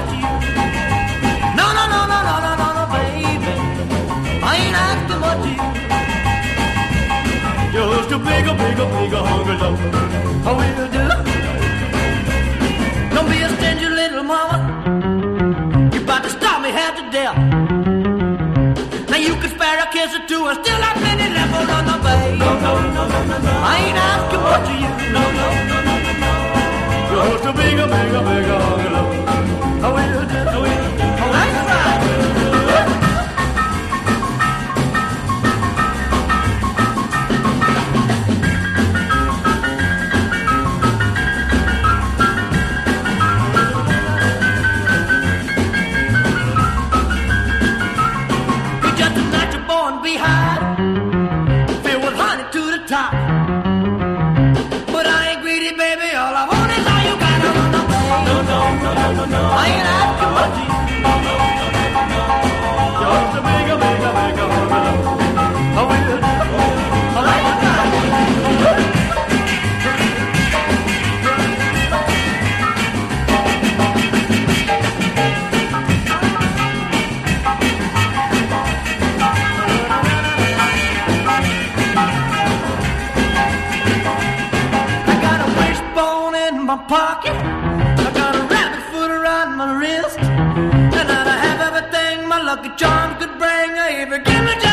like you. No, no, no, no, no, no, no, no, baby, I ain't asking much of you. Just a bigger, bigger, bigger hunger lover, I will do. Don't be a stingy little mama. You about to stop me half to death. Now you can spare a kiss or two, and still have many left on the baby. No, no, no, no, no, no, I ain't asking much. in my pocket. I got a rabbit foot around my wrist. And I have everything my lucky charm could bring. I even give me